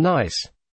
Nice.